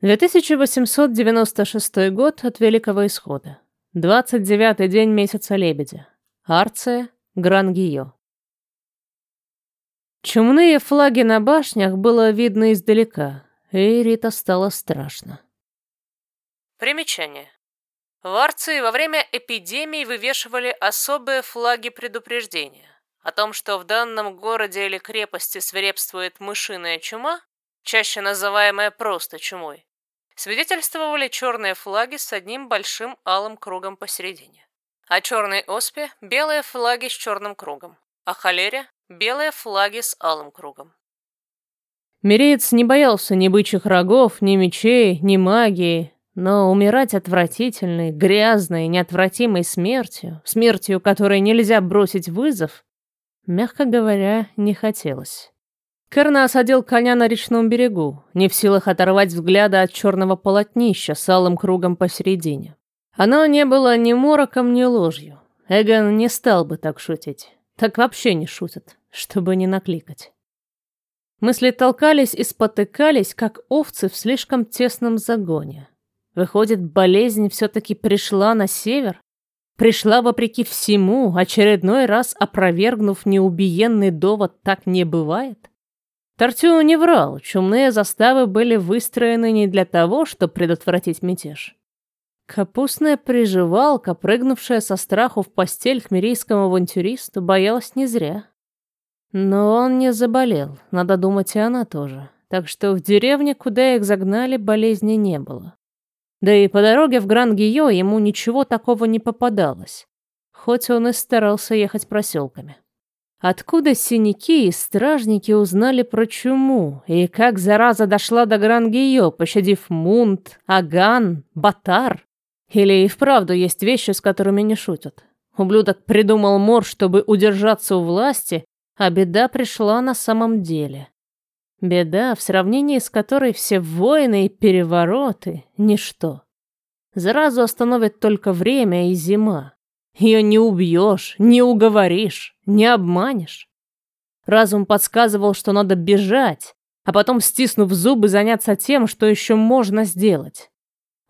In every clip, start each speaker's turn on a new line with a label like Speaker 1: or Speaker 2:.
Speaker 1: 2896 год от Великого Исхода. 29-й день месяца Лебедя. Арция, Грангио. Чумные флаги на башнях было видно издалека, и Рита стало страшно. Примечание. В Арции во время эпидемий вывешивали особые флаги предупреждения о том, что в данном городе или крепости свирепствует мышиная чума, чаще называемая просто чумой, свидетельствовали черные флаги с одним большим алым кругом посередине. О черной оспе – белые флаги с черным кругом, о холере – белые флаги с алым кругом. Миреец не боялся ни бычьих рогов, ни мечей, ни магии, но умирать отвратительной, грязной, неотвратимой смертью, смертью, которой нельзя бросить вызов, мягко говоря, не хотелось. Керна осадил коня на речном берегу, не в силах оторвать взгляда от черного полотнища с алым кругом посередине. Оно не было ни мороком, ни ложью. Эгон не стал бы так шутить. Так вообще не шутят, чтобы не накликать. Мысли толкались и спотыкались, как овцы в слишком тесном загоне. Выходит, болезнь все-таки пришла на север? Пришла вопреки всему, очередной раз опровергнув неубиенный довод «так не бывает»? Тартю не врал, чумные заставы были выстроены не для того, чтобы предотвратить мятеж. Капустная приживалка, прыгнувшая со страху в постель к мирийскому авантюристу, боялась не зря. Но он не заболел, надо думать, и она тоже. Так что в деревне, куда их загнали, болезни не было. Да и по дороге в Гран-Гио ему ничего такого не попадалось, хоть он и старался ехать проселками. Откуда синяки и стражники узнали про чуму, и как зараза дошла до Грангио, пощадив Мунт, Аган, Батар? Или и вправду есть вещи, с которыми не шутят? Ублюдок придумал мор, чтобы удержаться у власти, а беда пришла на самом деле. Беда, в сравнении с которой все войны и перевороты — ничто. Заразу остановит только время и зима. Ее не убьешь, не уговоришь, не обманешь. Разум подсказывал, что надо бежать, а потом, стиснув зубы, заняться тем, что еще можно сделать.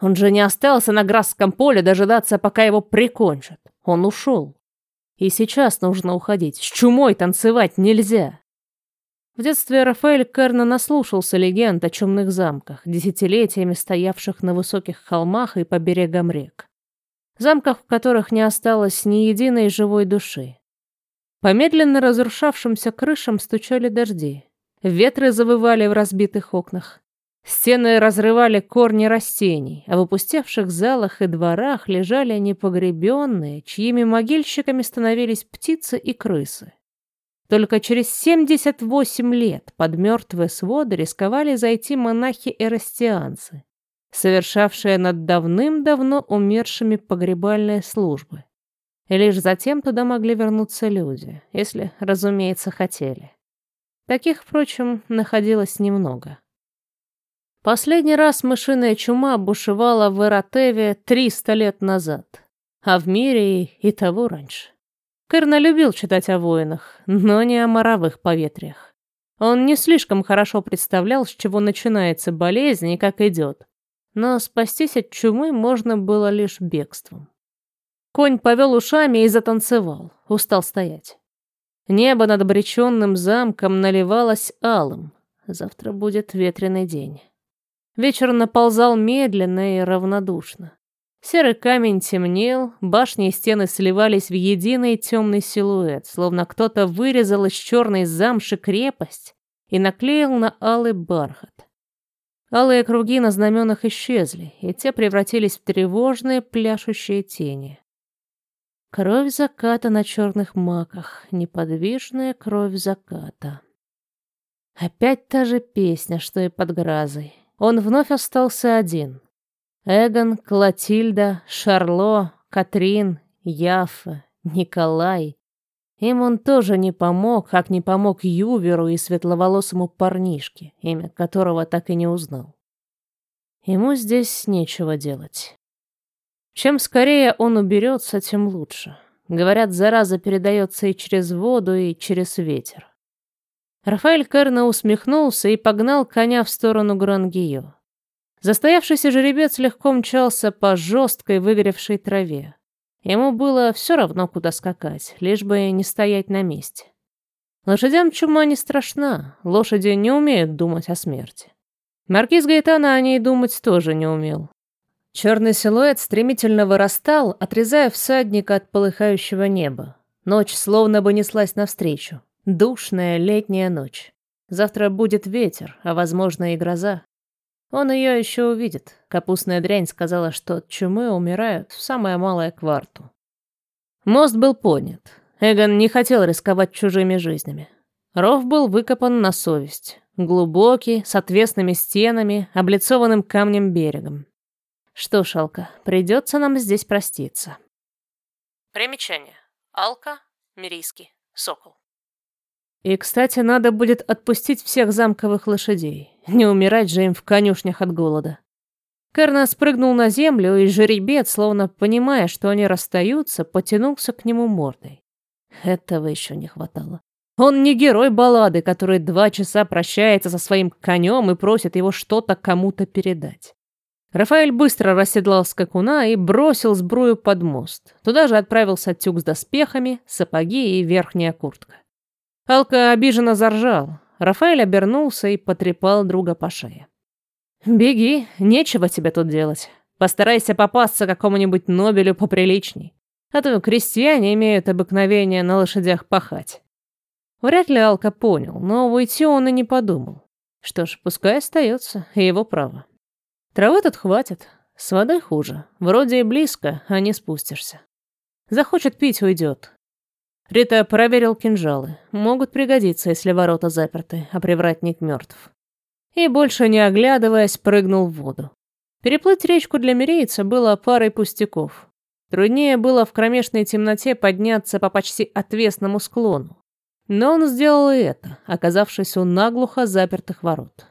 Speaker 1: Он же не остался на Грасском поле дожидаться, пока его прикончат. Он ушел. И сейчас нужно уходить. С чумой танцевать нельзя. В детстве Рафаэль Керна наслушался легенд о чумных замках, десятилетиями стоявших на высоких холмах и по берегам рек замках, в которых не осталось ни единой живой души. По медленно разрушавшимся крышам стучали дожди. Ветры завывали в разбитых окнах. Стены разрывали корни растений, а в опустевших залах и дворах лежали непогребенные, чьими могильщиками становились птицы и крысы. Только через 78 лет под мертвые своды рисковали зайти монахи-эрастианцы, совершавшая над давным-давно умершими погребальные службы. И лишь затем туда могли вернуться люди, если, разумеется, хотели. Таких, впрочем, находилось немного. Последний раз мышиная чума бушевала в Эратеве 300 лет назад, а в мире и, и того раньше. Кырна любил читать о воинах, но не о моровых поветриях. Он не слишком хорошо представлял, с чего начинается болезнь и как идет но спастись от чумы можно было лишь бегством. Конь повел ушами и затанцевал, устал стоять. Небо над обреченным замком наливалось алым. Завтра будет ветреный день. Вечер наползал медленно и равнодушно. Серый камень темнел, башни и стены сливались в единый темный силуэт, словно кто-то вырезал из черной замши крепость и наклеил на алый бархат. Алые круги на знаменах исчезли, и те превратились в тревожные пляшущие тени. Кровь заката на черных маках, неподвижная кровь заката. Опять та же песня, что и под грозой. Он вновь остался один. Эгон, Клотильда, Шарло, Катрин, Яфа, Николай. Им он тоже не помог, как не помог Юверу и светловолосому парнишке, имя которого так и не узнал. Ему здесь нечего делать. Чем скорее он уберется, тем лучше. Говорят, зараза передается и через воду, и через ветер. Рафаэль Керна усмехнулся и погнал коня в сторону Грангио. Застоявшийся жеребец легко мчался по жесткой выгоревшей траве. Ему было все равно, куда скакать, лишь бы не стоять на месте. Лошадям чума не страшна, лошади не умеют думать о смерти. Маркиз Гаэтана о ней думать тоже не умел. Черный силуэт стремительно вырастал, отрезая всадника от полыхающего неба. Ночь словно бы неслась навстречу. Душная летняя ночь. Завтра будет ветер, а, возможно, и гроза. Он ее еще увидит. Капустная дрянь сказала, что от чумы умирают в самое малое кварту. Мост был поднят. Эгон не хотел рисковать чужими жизнями. Ров был выкопан на совесть. Глубокий, с отвесными стенами, облицованным камнем берегом. Что ж, Алка, придется нам здесь проститься. Примечание. Алка, Мирийский, Сокол. И, кстати, надо будет отпустить всех замковых лошадей. Не умирать же им в конюшнях от голода. Керна спрыгнул на землю, и жеребец, словно понимая, что они расстаются, потянулся к нему мордой. Этого еще не хватало. Он не герой баллады, который два часа прощается со своим конем и просит его что-то кому-то передать. Рафаэль быстро расседлал скакуна и бросил сбрую под мост. Туда же отправился тюк с доспехами, сапоги и верхняя куртка. Алка обиженно заржал. Рафаэль обернулся и потрепал друга по шее. «Беги, нечего тебе тут делать. Постарайся попасться какому-нибудь Нобелю поприличней. А то крестьяне имеют обыкновение на лошадях пахать». Вряд ли Алка понял, но уйти он и не подумал. Что ж, пускай остается, его право. Травы тут хватит, с водой хуже. Вроде и близко, а не спустишься. Захочет пить, уйдет. Рита проверил кинжалы. Могут пригодиться, если ворота заперты, а привратник мертв. И больше не оглядываясь, прыгнул в воду. Переплыть речку для мирейца было парой пустяков. Труднее было в кромешной темноте подняться по почти отвесному склону. Но он сделал и это, оказавшись у наглухо запертых ворот.